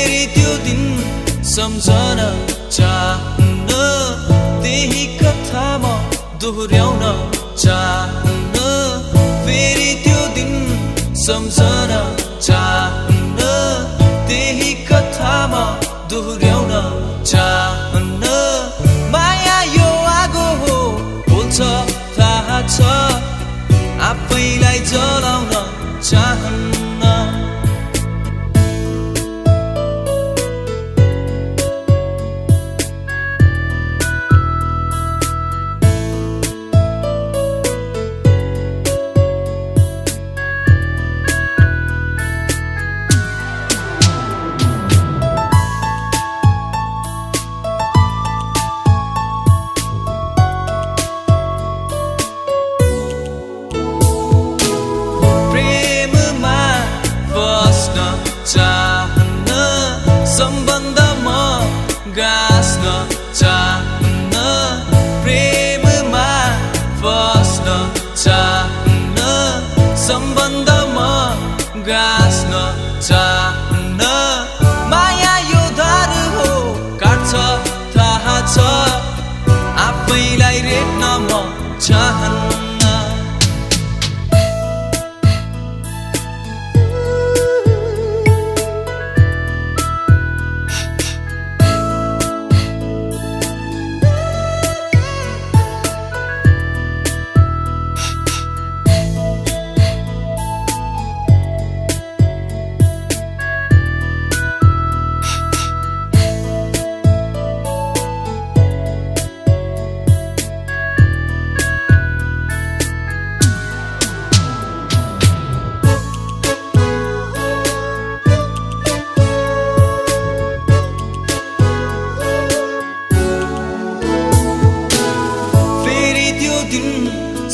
फेरि त्यो दिन सम्झन चाहन्न। त्यही कथामा म दोहोऱ्याउन चाहन्न। फेरि त्यो दिन सम्झन चाह गाँस्न चाहन्न प्रेममा बस्न चाहन्न सम्बन्धमा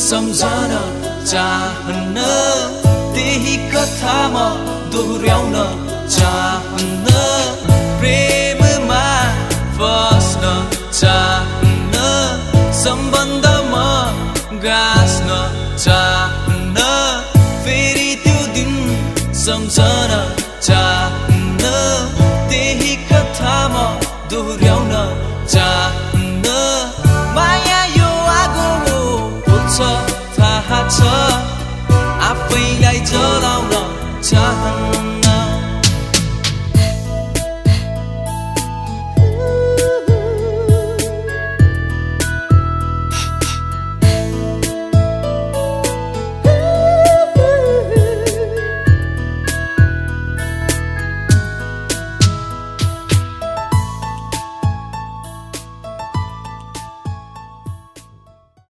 सम्झन चाहन्न। त्यही कथा म दोहोऱ्याउन चाहन्न। प्रेममा बस्न चाहन्न। सम्बन्धमा गाँस्न चाहन्न। फेरि त्यो दिन सम्झन